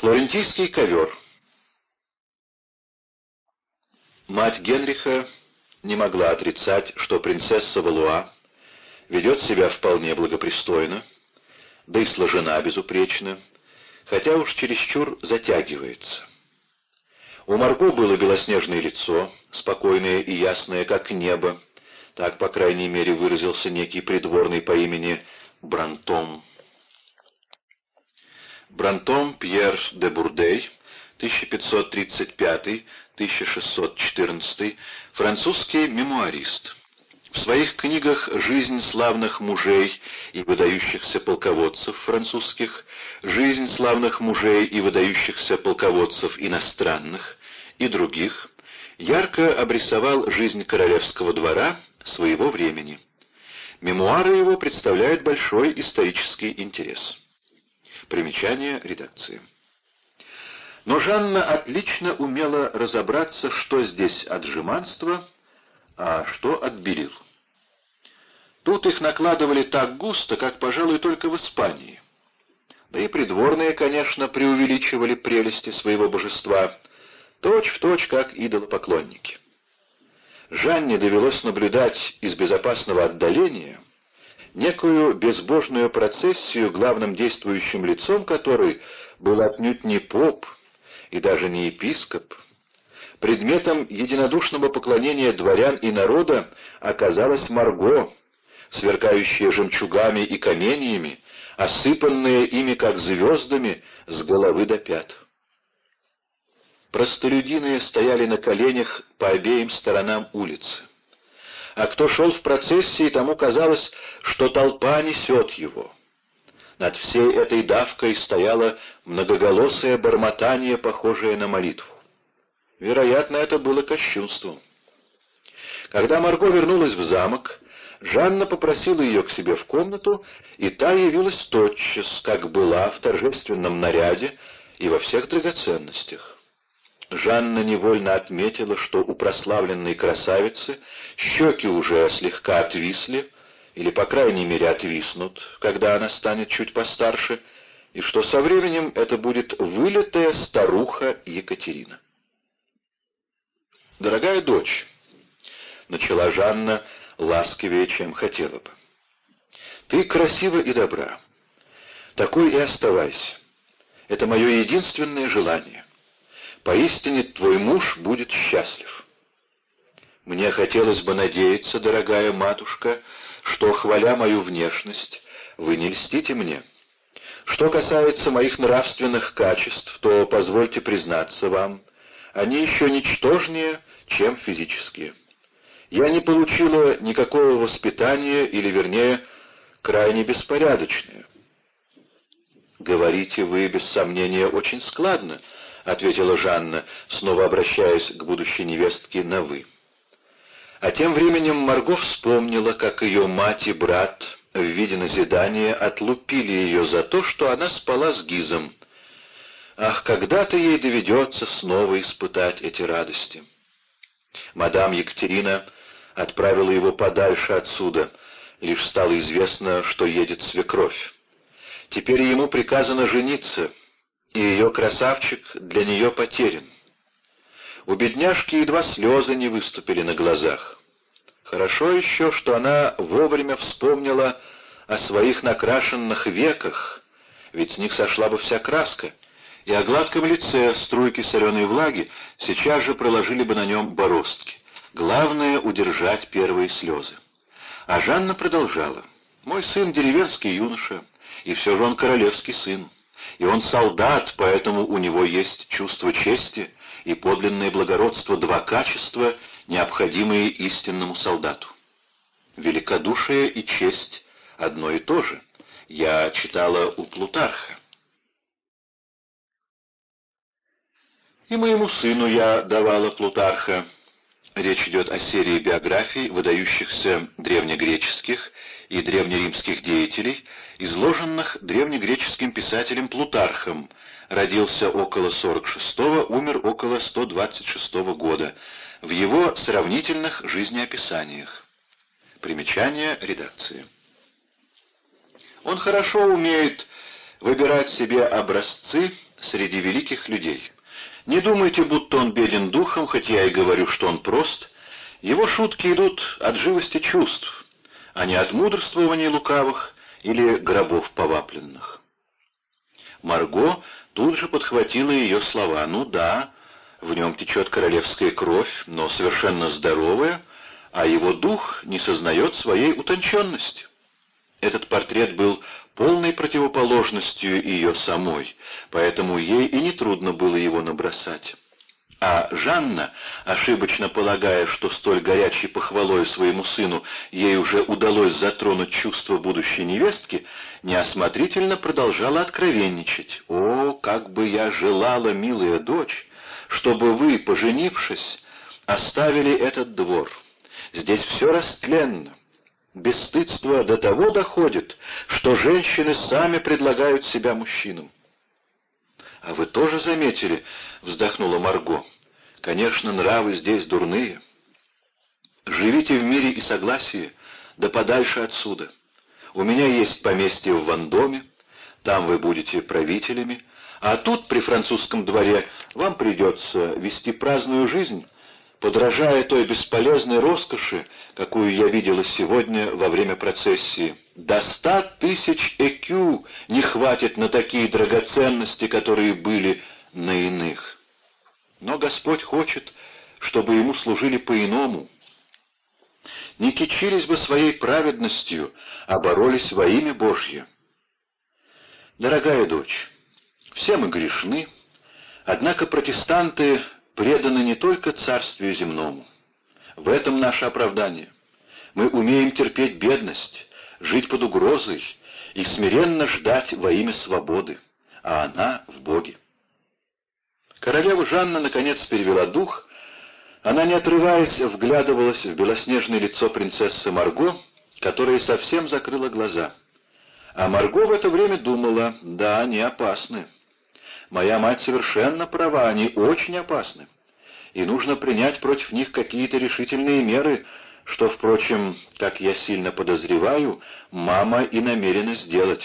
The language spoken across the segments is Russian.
Флорентийский ковер. Мать Генриха не могла отрицать, что принцесса Валуа ведет себя вполне благопристойно, да и сложена безупречно, хотя уж чересчур затягивается. У Марго было белоснежное лицо, спокойное и ясное, как небо, так, по крайней мере, выразился некий придворный по имени Брантом. Брантом Пьер де Бурдей, 1535-1614, французский мемуарист. В своих книгах «Жизнь славных мужей и выдающихся полководцев французских», «Жизнь славных мужей и выдающихся полководцев иностранных» и других ярко обрисовал жизнь королевского двора своего времени. Мемуары его представляют большой исторический интерес. Примечание редакции. Но Жанна отлично умела разобраться, что здесь от жеманства, а что от белил. Тут их накладывали так густо, как, пожалуй, только в Испании. Да и придворные, конечно, преувеличивали прелести своего божества, точь-в-точь, точь, как идолопоклонники. Жанне довелось наблюдать из безопасного отдаления — некую безбожную процессию, главным действующим лицом которой был отнюдь не поп и даже не епископ. Предметом единодушного поклонения дворян и народа оказалась Марго, сверкающая жемчугами и каменьями, осыпанная ими как звездами с головы до пят. Простолюдины стояли на коленях по обеим сторонам улицы а кто шел в процессии, тому казалось, что толпа несет его. Над всей этой давкой стояло многоголосое бормотание, похожее на молитву. Вероятно, это было кощунством. Когда Марго вернулась в замок, Жанна попросила ее к себе в комнату, и та явилась тотчас, как была, в торжественном наряде и во всех драгоценностях. Жанна невольно отметила, что у прославленной красавицы щеки уже слегка отвисли, или, по крайней мере, отвиснут, когда она станет чуть постарше, и что со временем это будет вылитая старуха Екатерина. «Дорогая дочь», — начала Жанна ласковее, чем хотела бы, — «ты красива и добра. Такой и оставайся. Это мое единственное желание. Поистине твой муж будет счастлив. Мне хотелось бы надеяться, дорогая матушка, что, хваля мою внешность, вы не льстите мне. Что касается моих нравственных качеств, то, позвольте признаться вам, они еще ничтожнее, чем физические. Я не получила никакого воспитания, или, вернее, крайне беспорядочное. Говорите вы, без сомнения, очень складно, — ответила Жанна, снова обращаясь к будущей невестке на «вы». А тем временем Марго вспомнила, как ее мать и брат в виде назидания отлупили ее за то, что она спала с Гизом. Ах, когда-то ей доведется снова испытать эти радости. Мадам Екатерина отправила его подальше отсюда, лишь стало известно, что едет свекровь. Теперь ему приказано жениться — и ее красавчик для нее потерян. У бедняжки едва слезы не выступили на глазах. Хорошо еще, что она вовремя вспомнила о своих накрашенных веках, ведь с них сошла бы вся краска, и о гладком лице струйки соленой влаги сейчас же проложили бы на нем бороздки. Главное — удержать первые слезы. А Жанна продолжала. «Мой сын — деревенский юноша, и все же он королевский сын и он солдат, поэтому у него есть чувство чести и подлинное благородство, два качества, необходимые истинному солдату. Великодушие и честь — одно и то же. Я читала у Плутарха. И моему сыну я давала Плутарха. Речь идет о серии биографий выдающихся древнегреческих и древнеримских деятелей, изложенных древнегреческим писателем Плутархом, родился около 46-го, умер около 126 -го года, в его сравнительных жизнеописаниях. Примечание редакции. Он хорошо умеет выбирать себе образцы среди великих людей. Не думайте, будто он беден духом, хоть я и говорю, что он прост. Его шутки идут от живости чувств, а не от мудрствований лукавых или гробов повапленных. Марго тут же подхватила ее слова. «Ну да, в нем течет королевская кровь, но совершенно здоровая, а его дух не сознает своей утонченности». Этот портрет был полной противоположностью ее самой, поэтому ей и нетрудно было его набросать. А Жанна, ошибочно полагая, что столь горячей похвалой своему сыну ей уже удалось затронуть чувство будущей невестки, неосмотрительно продолжала откровенничать. «О, как бы я желала, милая дочь, чтобы вы, поженившись, оставили этот двор. Здесь все растленно. Бесстыдство до того доходит, что женщины сами предлагают себя мужчинам. «А вы тоже заметили?» — вздохнула Марго. «Конечно, нравы здесь дурные. Живите в мире и согласии, да подальше отсюда. У меня есть поместье в Вандоме, там вы будете правителями, а тут, при французском дворе, вам придется вести праздную жизнь, подражая той бесполезной роскоши, какую я видела сегодня во время процессии. До ста тысяч ЭКЮ не хватит на такие драгоценности, которые были на иных. Но Господь хочет, чтобы Ему служили по-иному. Не кичились бы своей праведностью, а боролись во имя Божье. Дорогая дочь, все мы грешны, однако протестанты преданы не только царствию земному. В этом наше оправдание. Мы умеем терпеть бедность, жить под угрозой и смиренно ждать во имя свободы, а она в Боге. Королева Жанна наконец перевела дух. Она, не отрываясь, вглядывалась в белоснежное лицо принцессы Марго, которая совсем закрыла глаза. А Марго в это время думала, да, они опасны. Моя мать совершенно права, они очень опасны. И нужно принять против них какие-то решительные меры, что, впрочем, как я сильно подозреваю, мама и намерена сделать.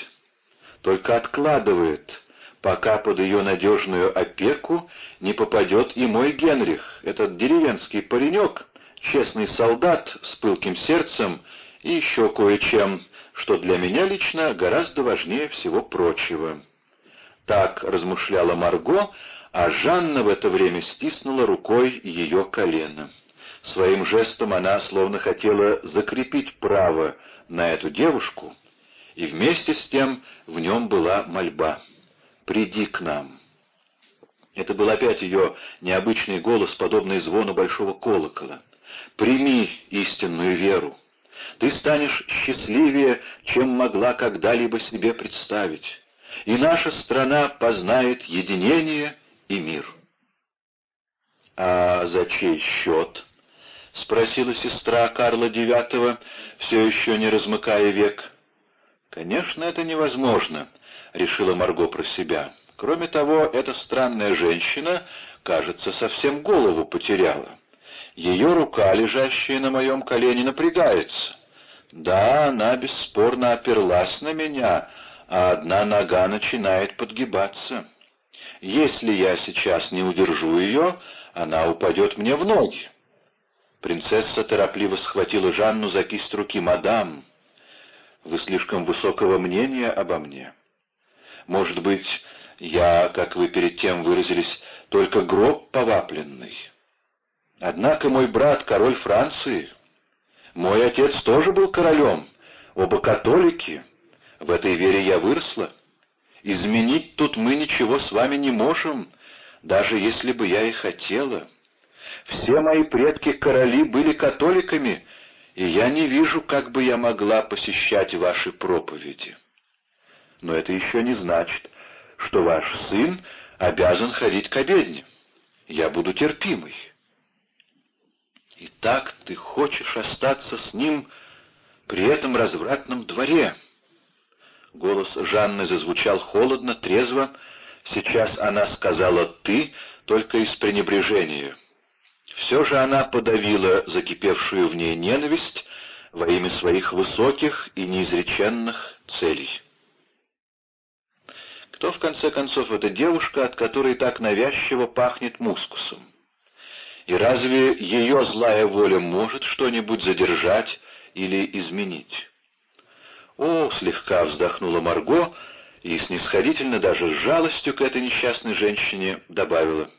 Только откладывает, пока под ее надежную опеку не попадет и мой Генрих, этот деревенский паренек, честный солдат с пылким сердцем и еще кое-чем, что для меня лично гораздо важнее всего прочего. Так размышляла Марго, а Жанна в это время стиснула рукой ее колено. Своим жестом она словно хотела закрепить право на эту девушку, и вместе с тем в нем была мольба «Приди к нам». Это был опять ее необычный голос, подобный звону большого колокола. «Прими истинную веру. Ты станешь счастливее, чем могла когда-либо себе представить и наша страна познает единение и мир. «А за чей счет?» — спросила сестра Карла IX, все еще не размыкая век. «Конечно, это невозможно», — решила Марго про себя. «Кроме того, эта странная женщина, кажется, совсем голову потеряла. Ее рука, лежащая на моем колене, напрягается. Да, она бесспорно оперлась на меня, а одна нога начинает подгибаться. Если я сейчас не удержу ее, она упадет мне в ноги. Принцесса торопливо схватила Жанну за кисть руки. «Мадам, вы слишком высокого мнения обо мне. Может быть, я, как вы перед тем выразились, только гроб повапленный. Однако мой брат — король Франции. Мой отец тоже был королем, оба католики». В этой вере я выросла. Изменить тут мы ничего с вами не можем, даже если бы я и хотела. Все мои предки-короли были католиками, и я не вижу, как бы я могла посещать ваши проповеди. Но это еще не значит, что ваш сын обязан ходить к обедне. Я буду терпимой. И так ты хочешь остаться с ним при этом развратном дворе?» Голос Жанны зазвучал холодно, трезво. Сейчас она сказала «ты», только из пренебрежения. Все же она подавила закипевшую в ней ненависть во имя своих высоких и неизреченных целей. Кто, в конце концов, эта девушка, от которой так навязчиво пахнет мускусом? И разве ее злая воля может что-нибудь задержать или изменить? «О!» — слегка вздохнула Марго и, снисходительно даже с жалостью к этой несчастной женщине, добавила.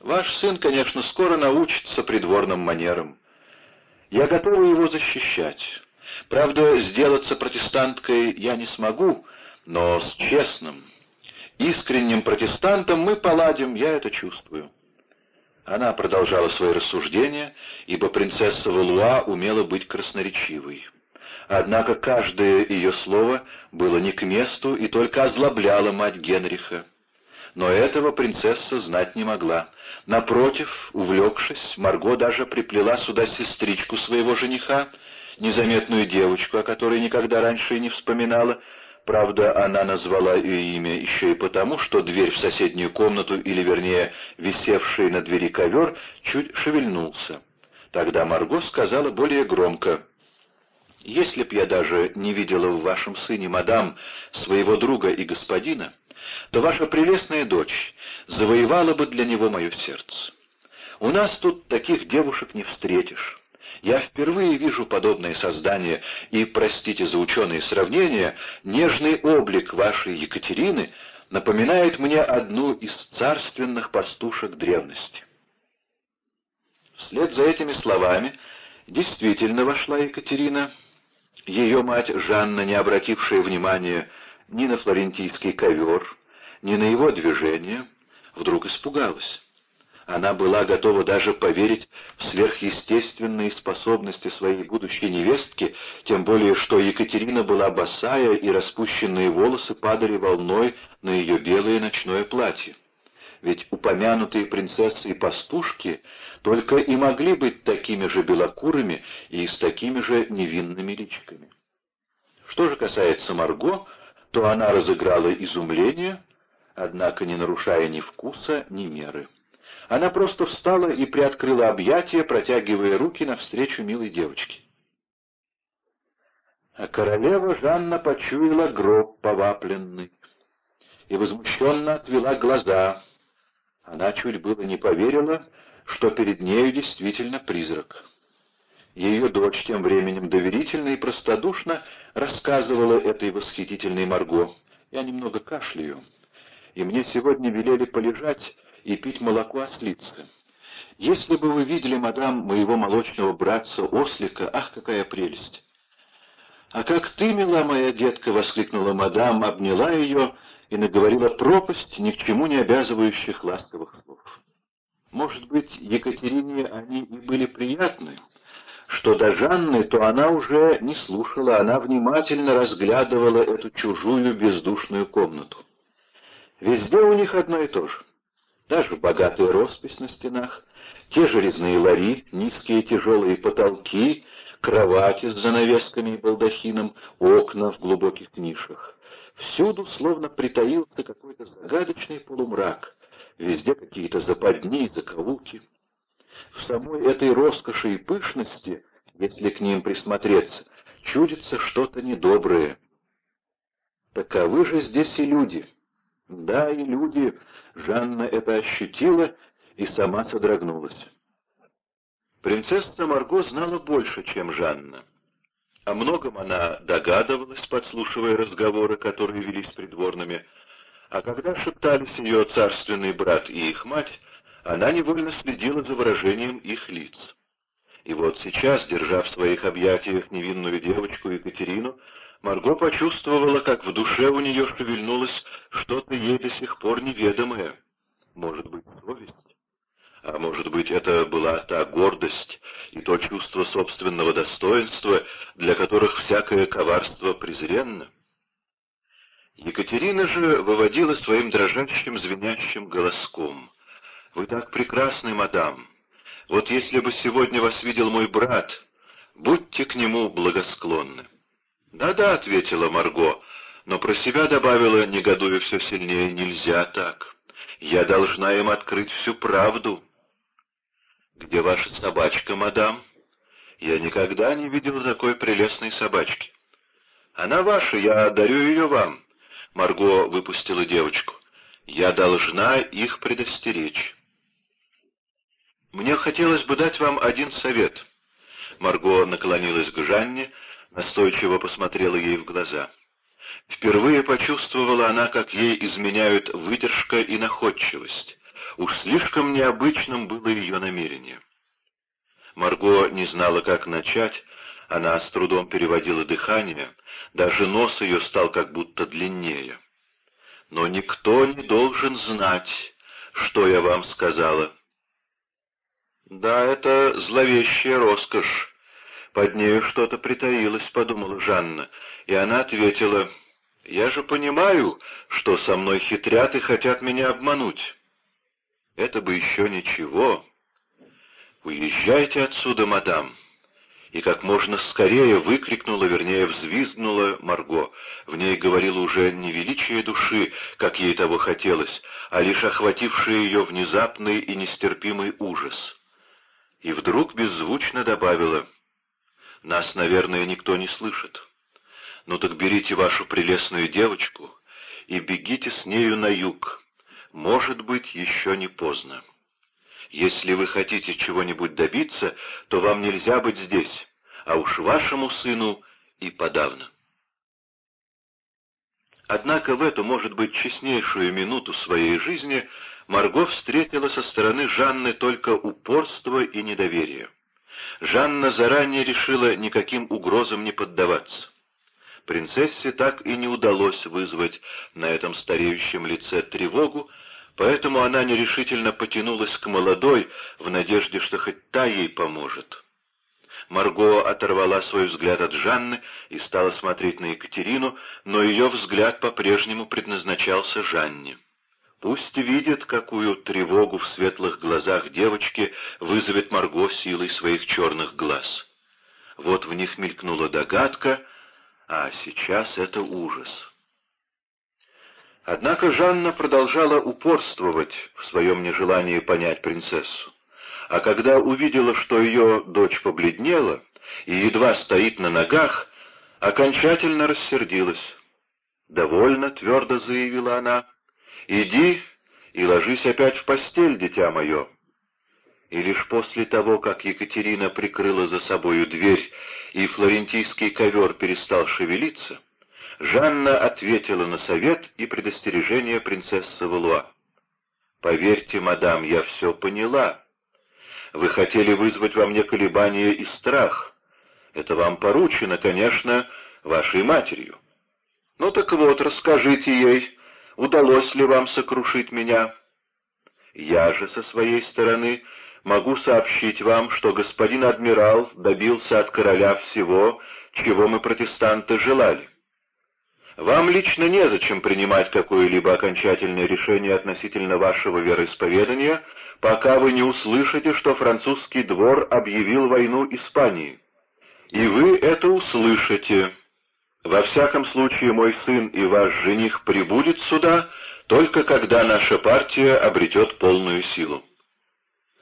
«Ваш сын, конечно, скоро научится придворным манерам. Я готова его защищать. Правда, сделаться протестанткой я не смогу, но с честным, искренним протестантом мы поладим, я это чувствую». Она продолжала свои рассуждения, ибо принцесса Валуа умела быть красноречивой. Однако каждое ее слово было не к месту и только озлобляло мать Генриха. Но этого принцесса знать не могла. Напротив, увлекшись, Марго даже приплела сюда сестричку своего жениха, незаметную девочку, о которой никогда раньше и не вспоминала, Правда, она назвала ее имя еще и потому, что дверь в соседнюю комнату, или вернее, висевший на двери ковер, чуть шевельнулся. Тогда Марго сказала более громко. «Если б я даже не видела в вашем сыне, мадам, своего друга и господина, то ваша прелестная дочь завоевала бы для него мое сердце. У нас тут таких девушек не встретишь». Я впервые вижу подобное создание, и, простите за ученые сравнения, нежный облик вашей Екатерины напоминает мне одну из царственных пастушек древности. Вслед за этими словами действительно вошла Екатерина. Ее мать Жанна, не обратившая внимания ни на флорентийский ковер, ни на его движение, вдруг испугалась. Она была готова даже поверить в сверхъестественные способности своей будущей невестки, тем более что Екатерина была босая, и распущенные волосы падали волной на ее белое ночное платье. Ведь упомянутые принцессы и пастушки только и могли быть такими же белокурыми и с такими же невинными личиками. Что же касается Марго, то она разыграла изумление, однако не нарушая ни вкуса, ни меры. Она просто встала и приоткрыла объятия, протягивая руки навстречу милой девочке. А королева Жанна почуяла гроб повапленный и возмущенно отвела глаза. Она чуть было не поверила, что перед нею действительно призрак. Ее дочь тем временем доверительно и простодушно рассказывала этой восхитительной Марго. «Я немного кашляю, и мне сегодня велели полежать и пить молоко ослицы. Если бы вы видели, мадам, моего молочного братца Ослика, ах, какая прелесть! «А как ты, мила моя детка!» — воскликнула мадам, обняла ее и наговорила пропасть, ни к чему не обязывающих ласковых слов. Может быть, Екатерине они и были приятны, что до Жанны, то она уже не слушала, она внимательно разглядывала эту чужую бездушную комнату. Везде у них одно и то же даже богатая роспись на стенах, те же резные лари, низкие тяжелые потолки, кровати с занавесками и балдахином, окна в глубоких нишах. Всюду словно притаился какой-то загадочный полумрак, везде какие-то западни и закоулки. В самой этой роскоши и пышности, если к ним присмотреться, чудится что-то недоброе. Таковы же здесь и люди — да, и люди, Жанна это ощутила и сама содрогнулась. Принцесса Марго знала больше, чем Жанна. О многом она догадывалась, подслушивая разговоры, которые велись придворными, а когда шептались ее царственный брат и их мать, она невольно следила за выражением их лиц. И вот сейчас, держа в своих объятиях невинную девочку Екатерину, Марго почувствовала, как в душе у нее шевельнулось что-то ей до сих пор неведомое. Может быть, совесть? А может быть, это была та гордость и то чувство собственного достоинства, для которых всякое коварство презренно? Екатерина же выводила своим дрожащим звенящим голоском. «Вы так прекрасны, мадам! Вот если бы сегодня вас видел мой брат, будьте к нему благосклонны!» «Да-да», — ответила Марго, но про себя добавила, негодуя все сильнее, «нельзя так. Я должна им открыть всю правду». «Где ваша собачка, мадам?» «Я никогда не видел такой прелестной собачки». «Она ваша, я дарю ее вам. Марго выпустила девочку. «Я должна их предостеречь». «Мне хотелось бы дать вам один совет». Марго наклонилась к Жанне, настойчиво посмотрела ей в глаза. Впервые почувствовала она, как ей изменяют выдержка и находчивость. Уж слишком необычным было ее намерение. Марго не знала, как начать, она с трудом переводила дыхание, даже нос ее стал как будто длиннее. «Но никто не должен знать, что я вам сказала». «Да, это зловещая роскошь. Под нею что-то притаилось», — подумала Жанна, и она ответила, «Я же понимаю, что со мной хитрят и хотят меня обмануть». «Это бы еще ничего. Уезжайте отсюда, мадам» и как можно скорее выкрикнула, вернее, взвизгнула Марго. В ней говорило уже не величие души, как ей того хотелось, а лишь охвативший ее внезапный и нестерпимый ужас. И вдруг беззвучно добавила, «Нас, наверное, никто не слышит. Ну так берите вашу прелестную девочку и бегите с нею на юг. Может быть, еще не поздно». Если вы хотите чего-нибудь добиться, то вам нельзя быть здесь, а уж вашему сыну и подавно. Однако в эту, может быть, честнейшую минуту своей жизни Марго встретила со стороны Жанны только упорство и недоверие. Жанна заранее решила никаким угрозам не поддаваться. Принцессе так и не удалось вызвать на этом стареющем лице тревогу, Поэтому она нерешительно потянулась к молодой, в надежде, что хоть та ей поможет. Марго оторвала свой взгляд от Жанны и стала смотреть на Екатерину, но ее взгляд по-прежнему предназначался Жанне. Пусть видит, какую тревогу в светлых глазах девочки вызовет Марго силой своих черных глаз. Вот в них мелькнула догадка, а сейчас это ужас. Однако Жанна продолжала упорствовать в своем нежелании понять принцессу. А когда увидела, что ее дочь побледнела и едва стоит на ногах, окончательно рассердилась. «Довольно», — твердо заявила она, — «иди и ложись опять в постель, дитя мое». И лишь после того, как Екатерина прикрыла за собою дверь и флорентийский ковер перестал шевелиться, Жанна ответила на совет и предостережение принцессы Валуа. «Поверьте, мадам, я все поняла. Вы хотели вызвать во мне колебания и страх. Это вам поручено, конечно, вашей матерью. Ну так вот, расскажите ей, удалось ли вам сокрушить меня. Я же со своей стороны могу сообщить вам, что господин адмирал добился от короля всего, чего мы, протестанты, желали. Вам лично незачем принимать какое-либо окончательное решение относительно вашего вероисповедания, пока вы не услышите, что французский двор объявил войну Испании. И вы это услышите. Во всяком случае, мой сын и ваш жених прибудет сюда, только когда наша партия обретет полную силу. —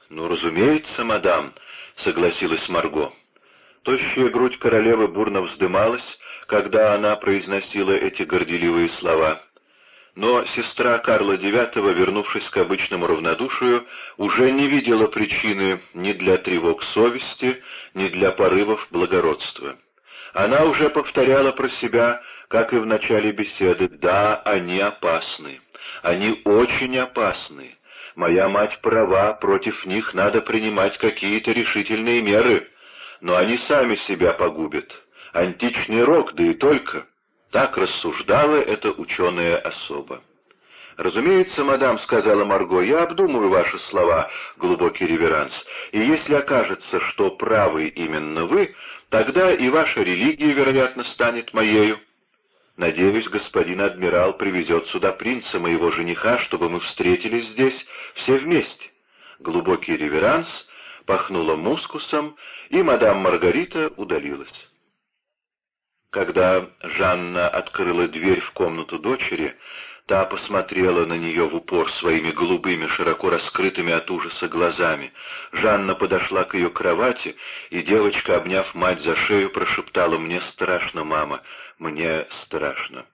Ну, разумеется, мадам, — согласилась Марго. Тощая грудь королевы бурно вздымалась, когда она произносила эти горделивые слова. Но сестра Карла IX, вернувшись к обычному равнодушию, уже не видела причины ни для тревог совести, ни для порывов благородства. Она уже повторяла про себя, как и в начале беседы, «Да, они опасны. Они очень опасны. Моя мать права, против них надо принимать какие-то решительные меры» но они сами себя погубят. Античный рок, да и только. Так рассуждала эта ученая особа. «Разумеется, мадам», — сказала Марго, — «я обдумаю ваши слова, глубокий реверанс, и если окажется, что правы именно вы, тогда и ваша религия, вероятно, станет моею. Надеюсь, господин адмирал привезет сюда принца, моего жениха, чтобы мы встретились здесь все вместе». Глубокий реверанс — пахнуло мускусом, и мадам Маргарита удалилась. Когда Жанна открыла дверь в комнату дочери, та посмотрела на нее в упор своими голубыми, широко раскрытыми от ужаса глазами. Жанна подошла к ее кровати, и девочка, обняв мать за шею, прошептала «Мне страшно, мама, мне страшно».